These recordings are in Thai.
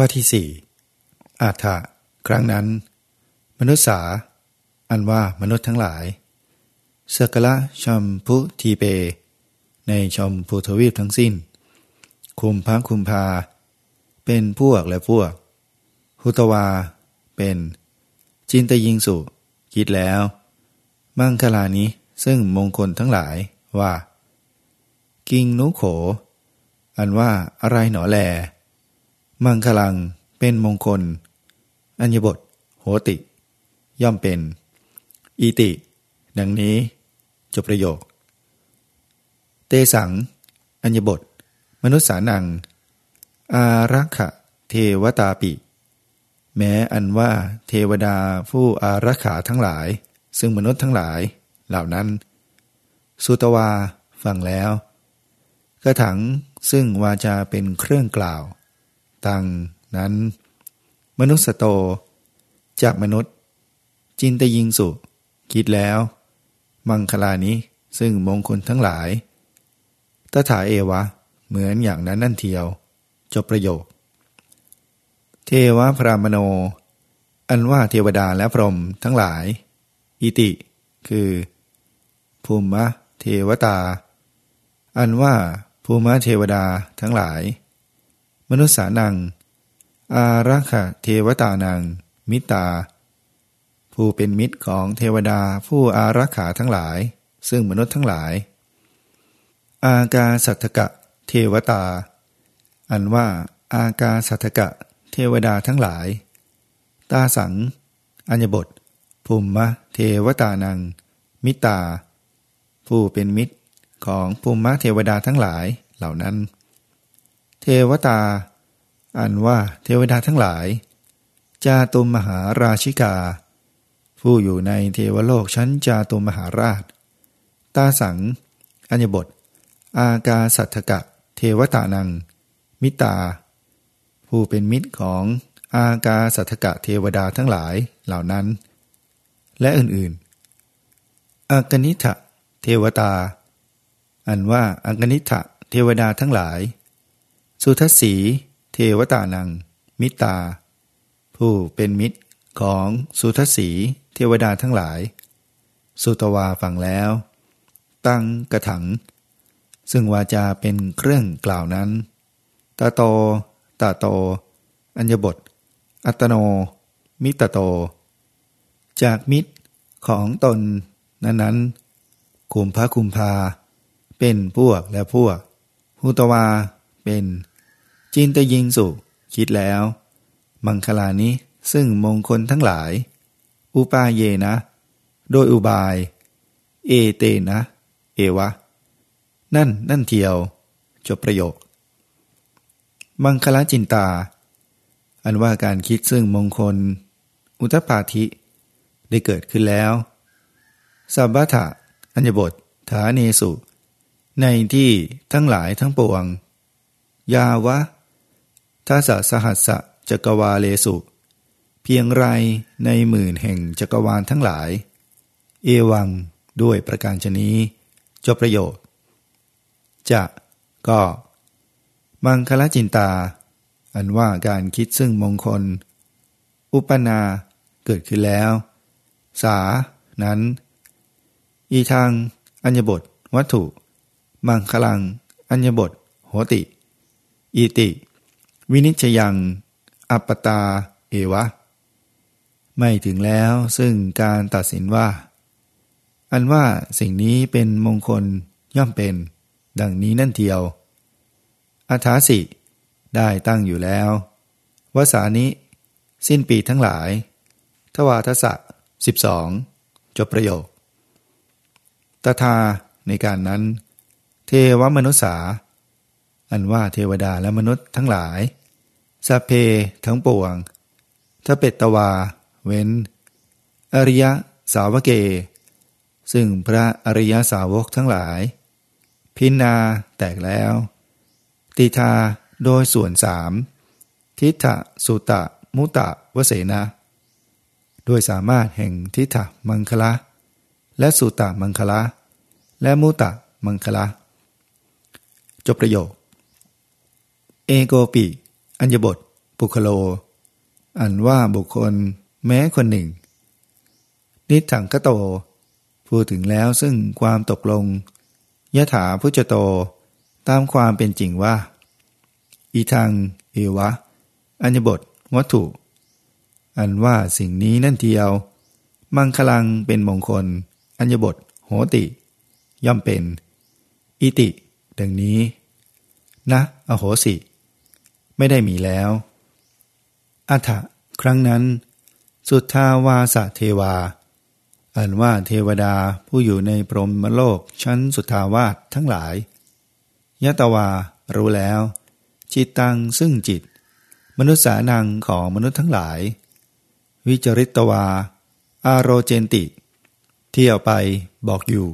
ข้อที่สี่อาถะครั้งนั้น มนุษย์สา อันว่ามนุษย์ทั้งหลายสกละชมพุทีเป ในชมพูทวีปทั้งสิ้น คุมพังคุมพา เป็นพวกและพวก หุตวา เป็น จินตยิงสุ คิดแล้ว มังคลานี้ซึ่งมงคลทั้งหลายว่า กิงนุโข อันว่าอะไรหนอแล มังคลังเป็นมงคล อัญญบท โหติ ย่อมเป็น อีติ ดังนี้ จบประโยค เตสัง อัญญบท มนุษย์สานัง อารักขะ เทวตาปิ แม้อันว่าเทวดาผู้อารักขาทั้งหลาย ซึ่งมนุษย์ทั้งหลาย เหล่านั้น สุตวา ฟังแล้วกระถังซึ่งวาจาเป็นเครื่องกล่าว ตังนั้น มนุษย์โต จากมนุษย์ จินตยิงสุ คิดแล้ว มังคลานี้ซึ่งมงคลทั้งหลายตถาเอวะ เหมือนอย่างนั้นนั่นเทียว จบประโยค เทวพรามโน อันว่าเทวดาและพรหมทั้งหลาย อิติ คือภูมิเทวตา อันว่าภูมิเทวดาทั้งหลาย มนุษย์สานัง อารักขเทวตานัง มิตา ผู้เป็นมิตรของเทวดาผู้อารักขาทั้งหลาย ซึ่งมนุษย์ทั้งหลาย อากาสัทธกะเทวตา อันว่าอากาสัทธกะเทวดาทั้งหลาย ตาสัง อัญญบทภูมิเทวตานัง มิตา ผู้เป็นมิตรของภูมิเทวดาทั้งหลายเหล่านั้น วตา อันว่าเทวดาทั้งหลาย จาตุมมหาราชิกา ผู้อยู่ในเทวโลกชั้นจาตุมมหาราช ตาสัง อัญญบท อากาสัทธกะ เทวตานัง มิตา ผู้เป็นมิตรของอากาสัทธกะเทวดาทั้งหลายเหล่านั้น และอื่นๆอากนิทะเทวตา อันว่าอังกนิทะเทวดาทั้งหลาย สุทัศีเทวตานัง มิตา ผู้เป็นมิตรของสุทัศีเทวดาทั้งหลาย สุตวาฟังแล้ว ตั้งกระถัง ซึ่งวาจาเป็นเครื่องกล่าวนั้น ตาโต ตาโต อัญญบท อัตโน มิตโต จากมิตรของตนนั้นๆคุมพระคุมพา เป็นพวกและพวก หุตวาเป็น จินตยิงสุคิดแล้ว มังคลานี้ซึ่งมงคลทั้งหลาย อุปาเยนะ โดยอุบาย เอเตนะ เอวะ นั่นนั่นเทียว จบประโยค มังคลาจินตา อันว่าการคิดซึ่งมงคล อุตปาธิ ได้เกิดขึ้นแล้วสับบัทะอัญญบทฐานเนสุ ในที่ทั้งหลายทั้งปวง ยาวะ ทัสสหัสสะจักวาเลสุ เพียงไรในหมื่นแห่งจักรวาลทั้งหลาย เอวังด้วยประการชนี้จบประโยชน์จะก็ มังคลจินตา อันว่าการคิดซึ่งมงคล อุปนาเกิดขึ้นแล้ว สา นั้น อีทางอัญญบท วัตถุ มังคลัง อัญญบท โหติ อีติ วินิจยัง อัปปตา เอวะ ไม่ถึงแล้วซึ่งการตัดสินว่า อันว่าสิ่งนี้เป็นมงคลย่อมเป็น ดังนี้นั่นเทียวอาถาสิได้ตั้งอยู่แล้ววสานิ สิ้นปีทั้งหลาย ทวาทศะสิบสองจบประโยคตถาในการนั้น เทวมนุษสา อันว่าเทวดาและมนุษย์ทั้งหลาย สเพทั้งปวงถ้าเป็ดตวา เว้น อริยสาวเก ซึ่งพระอริยสาวกทั้งหลาย พินาแตกแล้ว ติทาโดยส่วนสามทิฏฐสุตะ มุตะวเสนาด้วยสามารถแห่งทิฏฐมังคละ และสุตะมังคละ และมุตะมังคละ จบประโยค เอโกปิ อัญญบทปุคโล อันว่าบุคคลแม้คนหนึ่ง นิถังกโต พูดถึงแล้วซึ่งความตกลงยะถาพุจโตตามความเป็นจริงว่า อีทางเอวะ อัญญบทวัตถุ อันว่าสิ่งนี้นั่นเทียว มังคลังเป็นมงคล อัญญบทโหติ ย่อมเป็น อิติ ดังนี้ นะ อโหสิ ไม่ได้มีแล้วอัฐะครั้งนั้น สุทธาวาสเทวา อันว่าเทวดาผู้อยู่ในพรหมโลกชั้นสุทธาวาสทั้งหลาย ยะตวารู้แล้ว จิตตังซึ่งจิต มนุษย์สานังของมนุษย์ทั้งหลาย วิจริตวา อารโรเจนติ เที่ยวไปบอกอยู่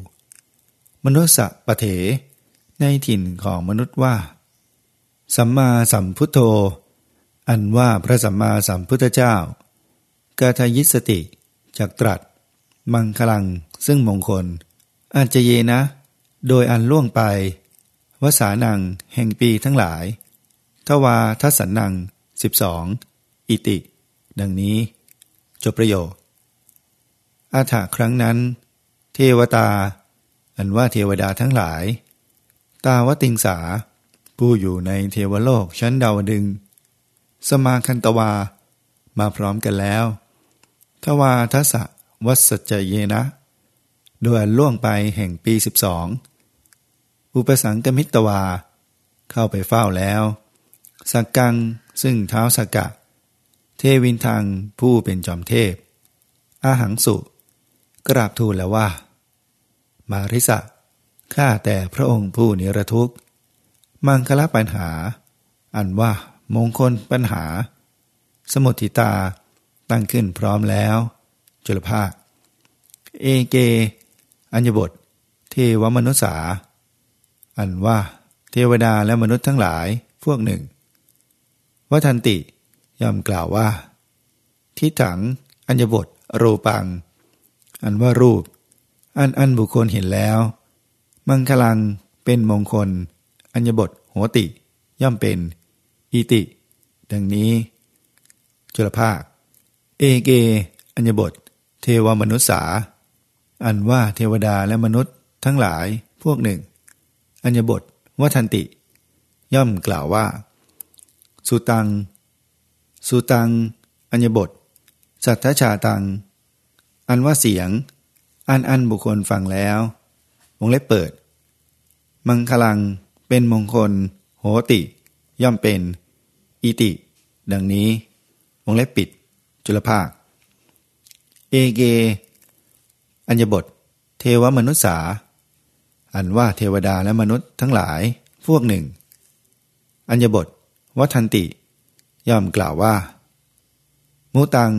มนุษย์สะปะเถ ในถิ่นของมนุษย์ว่า สัมมาสัมพุทโธ อันว่าพระสัมมาสัมพุทธเจ้ากาทยิสติจากตรัส มังคลังซึ่งมงคล อาจจะเยนะ โดยอันล่วงไป วสานังแห่งปีทั้งหลาย ทวาทัสันนังสิบสองอิติ ดังนี้ จบประโยค อาถาครั้งนั้น เทวตา อันว่าเทวดาทั้งหลาย ตาวติงสา ผู้อยู่ในเทวโลกชั้นดาวดึง สมาคันตวา มาพร้อมกันแล้ว ทวาทัสะวัสจเยนะโดยล่วงไปแห่งปีสิบสอง อุปสังกมิตวา เข้าไปเฝ้าแล้ว สักกังซึ่งเท้าสกกะ เทวินทางผู้เป็นจอมเทพ อาหังสุ กราบทูลแล้วว่า มาริสะข้าแต่พระองค์ผู้นิรทุกข์ มังคละปัญหา อันว่ามงคลปัญหา สมุทิตาตั้งขึ้นพร้อมแล้ว จุลภาค เอเก อัญญบท เทวมนุษสา อันว่า เทวดาและมนุษย์ทั้งหลายพวกหนึ่งวัทันติย่อมกล่าวว่า ทิถัง อัญญบท รูปัง อันว่ารูป อันอันบุคคลเห็นแล้ว มังคลังเป็นมงคล อัญบทโหติ ย่อมเป็นอิติ ดังนี้ จุลภาค เอเก อัญบท เทวมนุษสา อันว่าเทวดาและมนุษย์ทั้งหลายพวกหนึ่ง อัญบทวัทันติ ย่อมกล่าวว่า สุตัง สุตัง อัญญบท สัทธชาตัง อันว่าเสียง อันอันบุคคลฟังแล้ว วงเล็บเปิด มังคลัง เป็นมงคล โหติ ย่อมเป็น อิติ ดังนี้ วงเล็บปิด จุลภาค เอเก อัญญบท เทวมนุษสา อันว่าเทวดาและมนุษย์ทั้งหลาย พวกหนึ่ง อัญญบท วัทันติ ย่อมกล่าวว่า มุตัง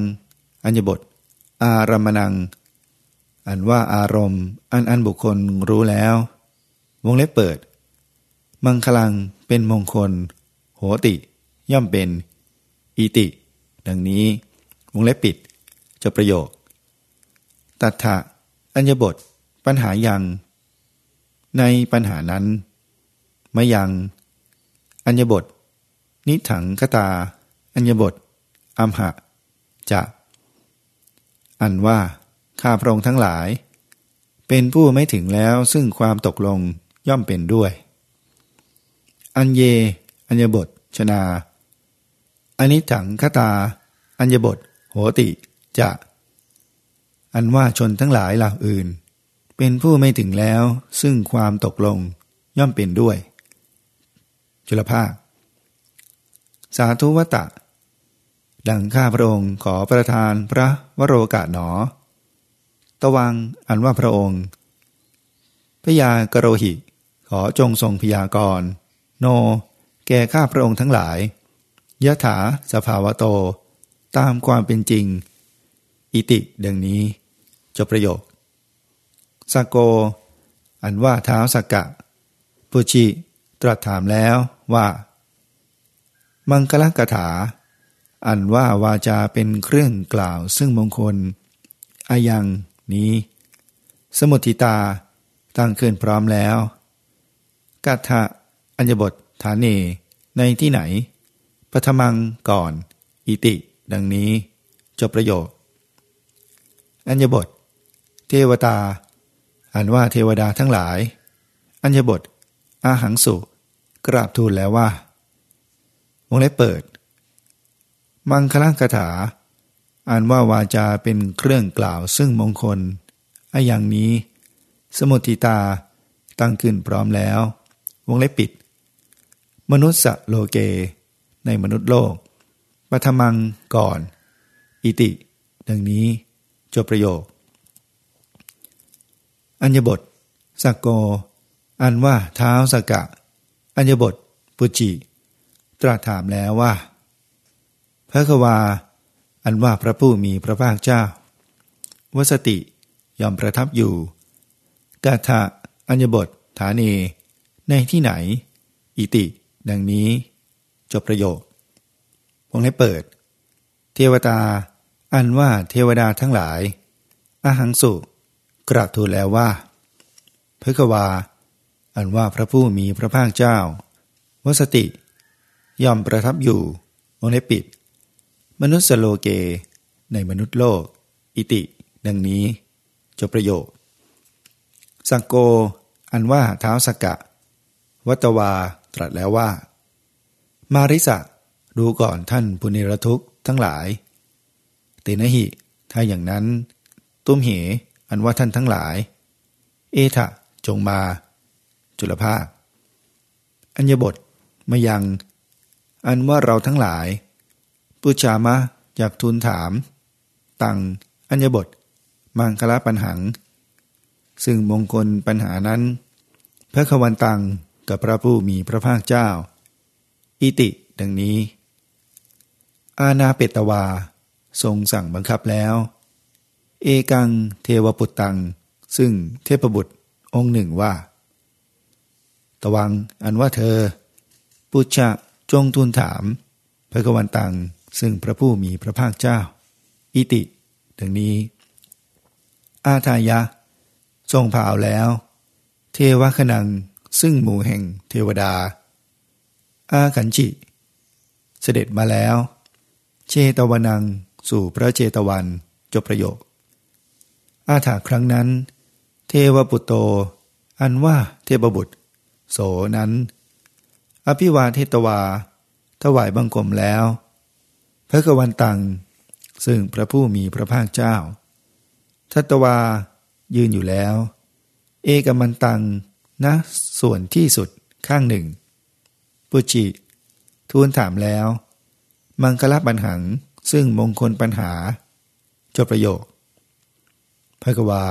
อัญญบท อารมณัง อันว่าอารมณ์ อันอันบุคคลรู้แล้ว วงเล็บเปิด มังคลังเป็นมงคล โหติ ย่อมเป็น อิติ ดังนี้ วงเล็บปิด จะประโยค ตัทธะอัญญบท ปัญหายัง ในปัญหานั้นมยัง อัญญบท นิถังคตา อัญญบทอัมหะ จะ อันว่า ข้าพระองค์ทั้งหลาย เป็นผู้ไม่ถึงแล้วซึ่งความตกลงย่อมเป็นด้วย อัญเย อัญญบท ชนาอนิถังคตา อัญญบท โหติ จะ อันว่าชนทั้งหลายเหล่าอื่น เป็นผู้ไม่ถึงแล้วซึ่งความตกลงย่อมเป็นด้วย จุลภาค สาธุวตะ ดังข้าพระองค์ขอประทานพระวโรกาสหนอ ตวังอันว่าพระองค์พยากโรหิ ขอจงทรงพยากรณ์ โน แก่ข้าพระองค์ทั้งหลายยะถาสภาวะโต ตามความเป็นจริง อิติดังนี้ จบประโยคสกโก อันว่าเท้าสักกะปุชิตรัสถามแล้วว่า มังคลกถา อันว่าวาจาเป็นเครื่องกล่าวซึ่งมงคล อายังนี้ สมุทิตาตั้งขึ้นพร้อมแล้วกัตถะ อัญญบทฐานเนในที่ไหนปปฐมังก่อน อิติ ดังนี้ จบประโยค อัญญบท เทวตาอ่านว่าเทวดาทั้งหลาย อัญญบท อาหังสุ กราบทูลแล้วว่าวงเล็บเปิด มังคลังคาถา อ่านว่าวาจาเป็นเครื่องกล่าวซึ่งมงคลอะอย่างนี้ สมุติตาตั้งขึ้นพร้อมแล้ว วงเล็บปิด มนุษย์โลเก ในมนุษย์โลกปฐมังก่อน อิติ ดังนี้จบประโยค อัญญบทสักโก อันว่าเท้าสกะ อัญญบทปุจิ ตรัสถามแล้วว่า พระควา อันว่าพระผู้มีพระภาคเจ้าวสติยอมประทับอยู่กาถะอัญญบทฐานีในที่ไหน อิติ ดังนี้จบประโยค วงเล็บเปิด เทวตา อันว่าเทวดาทั้งหลาย อาหังสุ กราบทูลแล้วว่าพฤกวา อันว่าพระผู้มีพระภาคเจ้า วสติ ย่อมประทับอยู่วงเล็บปิด มนุษย์โลเก ในมนุษย์โลก อิติ ดังนี้จบประโยค สังโก อันว่าเท้าสกกะ วัตวา ตรัสแล้วว่า มาริสะดูก่อนท่านปุณิรทุกทั้งหลาย เตนะหิ ถ้าอย่างนั้น ตุ้มเห อันว่าท่านทั้งหลาย เอทะ จงมา จุลภาค อัญญบทมายัง อันว่าเราทั้งหลาย ปุชามะอยากทูลถาม ตัง อัญญบท มังคละปัญหัง ซึ่งมงคลปัญหานั้น พระควันตัง กับพระผู้มีพระภาคเจ้า อิติ ดังนี้ อาณาเปตวา ทรงสั่งบังคับแล้ว เอกังเทวปุตตัง ซึ่งเทพบุตรองค์หนึ่งว่า ตวังอันว่าเธอ ปุชะจงทูลถาม พระกวันตัง ซึ่งพระผู้มีพระภาคเจ้า อิติ ดังนี้ อาทายะ ทรงผ่าเอาแล้ว เทวคนัง ซึ่งหมู่แห่งเทวดา อาขันจิ เสด็จมาแล้ว เชตวนังสู่พระเจตวันจบประโยค อาถาครั้งนั้น เทวปุตโต อันว่าเทพบุตร โสนั้น อภิวาเทตวา ถวายบังคมแล้ว พระกวันตัง ซึ่งพระผู้มีพระภาคเจ้า ทัตวายืนอยู่แล้ว เอกมันตัง นะ ส่วนที่สุดข้างหนึ่ง ปุจิ ทูลถามแล้ว มังคลปัญหังซึ่งมงคลปัญหา จบประโยคพระกวา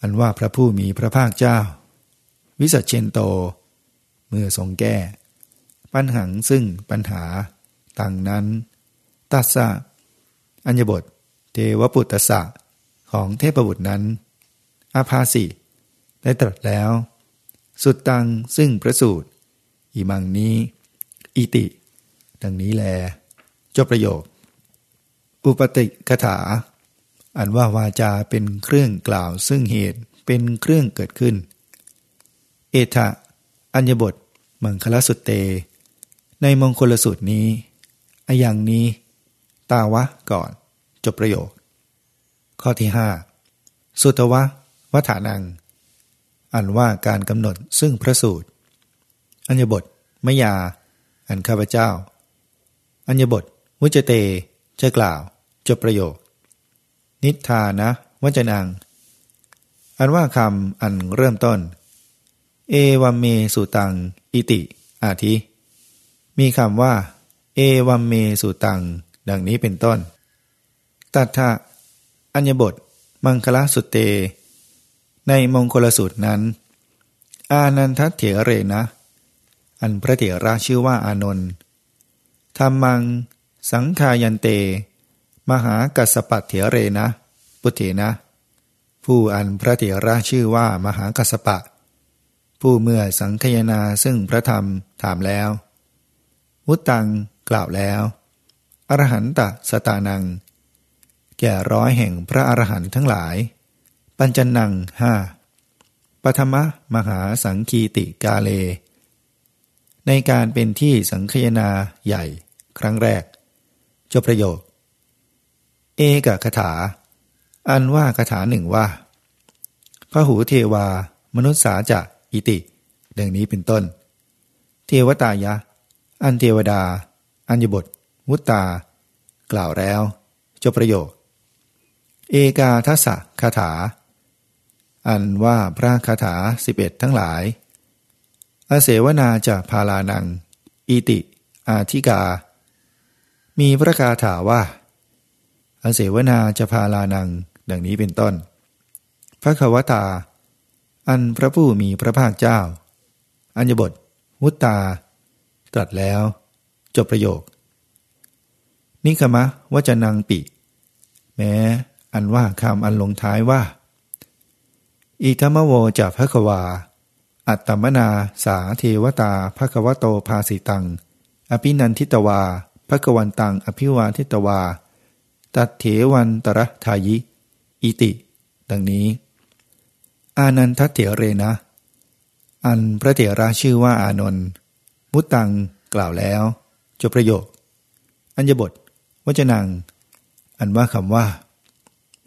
อันว่าพระผู้มีพระภาคเจ้า วิสัชเชนโต เมื่อทรงแก้ ปัญหังซึ่งปัญหา ต่างนั้น ตัสสะ อัญญบท เทวปุตตสะ ของเทพบุตรนั้นอาภาสิ ได้ตรัสแล้ว สุดตังซึ่งพระสูตรอีมังนี้ อิติ ดังนี้แล จบประโยค อุปติกถา อันว่าวาจาเป็นเครื่องกล่าวซึ่งเหตุเป็นเครื่องเกิดขึ้น เอทะ อัญญบท มังคลสุตเต ในมงคลสูตรนี้อายังนี้ ตาวะก่อน จบประโยค ข้อที่ห้าสุตวะวัฏานัง อันว่าการกำหนดซึ่งพระสูตร อัญญบทมยา อันข้าพเจ้า อัญญบทวุจเตจะกล่าว จบประโยค นิทานะวจนัง อันว่าคำอันเริ่มต้น เอวัมเมสุตัง อิติ อาทิ มีคำว่า เอวัมเมสุตัง ดังนี้เป็นต้น ตัทธะอัญญบท มังคลสุตเต ในมงคลสูตรนั้น อานันทเถเรนะ อันพระเถระชื่อว่าอานนท์ธรรมัง สังคายันเต มหากัสปัตเถเรนะ ปุเถนะ ผู้อันพระเถระชื่อว่ามหากัสปะ ผู้เมื่อสังคยนาซึ่งพระธรรมถามแล้ว วุตังกล่าวแล้ว อรหันตสตานัง แก่ร้อยแห่งพระอรหันต์ทั้งหลาย ปัญจนังห้าปฐมมหาสังคีติกาเล ในการเป็นที่สังคยนาใหญ่ครั้งแรก จบประโยค เอกคาถา อันว่าคาถาหนึ่งว่าพระหูเทวา มนุษย์สาจะอิติ ดังนี้เป็นต้น เทวตายะ อันเทวดา อัญญบท มุตตา กล่าวแล้ว จบประโยค เอกาทัศคาถา อันว่าพระคาถาสิบเอ็ดทั้งหลายอาเสวนาจะพาลานัง อิติ อาธิกา มีพระคาถาว่าอาเสวนาจะพาลานัง ดังนี้เป็นต้น พระควตา อันพระผู้มีพระภาคเจ้า อัญญบทมุตตา ตรัสแล้ว จบประโยค นิคมะวจนังปิ แม้ อันว่าคำอันลงท้ายว่า อิธรรมโวจะพระควา อัตตมนาสาเทวตาภควโตภาสิตัง อภินันทิตวาภควันตัง อภิวาทิตวา ตัดเถวันตระทายิ อิติ ดังนี้ อานันทเถเรนะ อันพระเถระชื่อว่าอานนท์มุตตังกล่าวแล้วจบประโยค อัญญบทวจนัง อันว่าคำว่า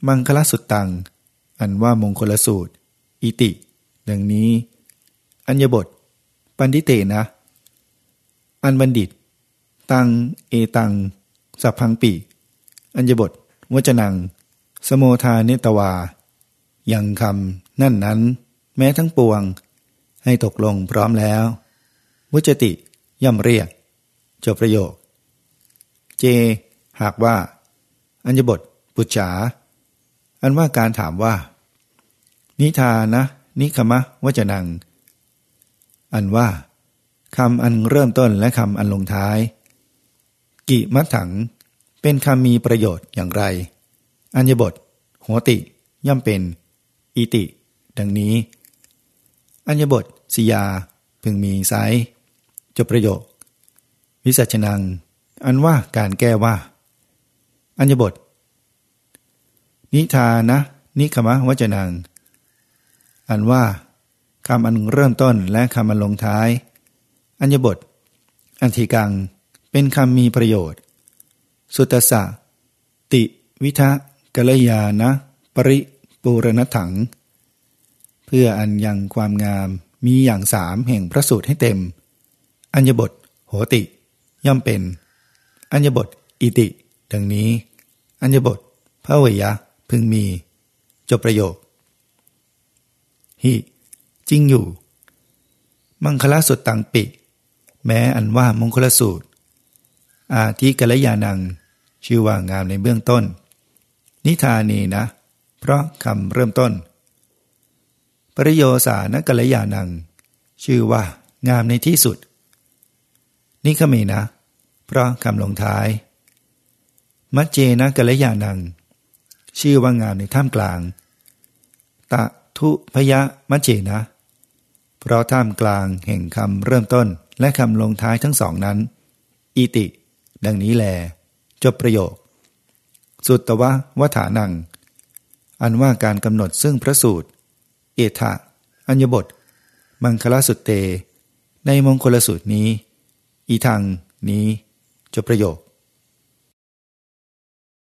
มังคลสุดตัง อันว่ามงคลสูตร อิติ ดังนี้ อัญญบท ปันทิเตนะ อันบัณฑิต ตัง เอตัง สัพพังปีอัญญบท วจนัง สโมทาเนตวา ยังคำนั่นนั้น แม้ทั้งปวง ให้ตกลงพร้อมแล้วมุจติย่ำเรียก จบประโยค เจ หากว่า อัญญบท ปุจฉาอันว่าการถามว่า นิทานะ นิคมะวจนัง อันว่าคำอันเริ่มต้นและคำอันลงท้าย กิมัถัง เป็นคำมีประโยชน์อย่างไร อัญญบทโหติ ย่อมเป็น อิติ ดังนี้ อัญญบทสิยา พึงมีไซจบประโยค วิสัชนัง อันว่าการแก้ว่า อัญญบท นิทานะ นิคมะวจนัง อันว่าคำอันเริ่มต้นและคำอันลงท้าย อัญญบท อันธิกัง เป็นคำมีประโยชน์ สุตสะ ติวิทะกัลยานะ ปริปูรณถัง เพื่ออันยังความงามมีอย่างสามแห่งพระสูตรให้เต็ม อัญญบท โหติ ย่อมเป็น อัญญบท อิติ ดังนี้ อัญญบทพระวยะพึงมี จบประโยค ฮิจริงอยู่ มังคลสุดตังปิ แม้อันว่ามงคลสูตร อาทิกัลยานัง ชื่อว่างามในเบื้องต้น นิทานีนะ เพราะคำเริ่มต้น ปริโยสานกัลยานัง ชื่อว่างามในที่สุด นิคเมนะ เพราะคำลงท้าย มัจเจนะกัลยานัง ชื่อว่างามในท่ามกลาง ตะ ทุพยะมัจเจนะ เพราะท่ามกลางแห่งคำเริ่มต้นและคำลงท้ายทั้งสองนั้น อิติ ดังนี้แล จบประโยค สุตตวะวัฏานัง อันว่าการกำหนดซึ่งพระสูตร เอถะ อัญญบท มังคลสุตเต ในมงคลสูตรนี้ อีทางนี้ จบประโยค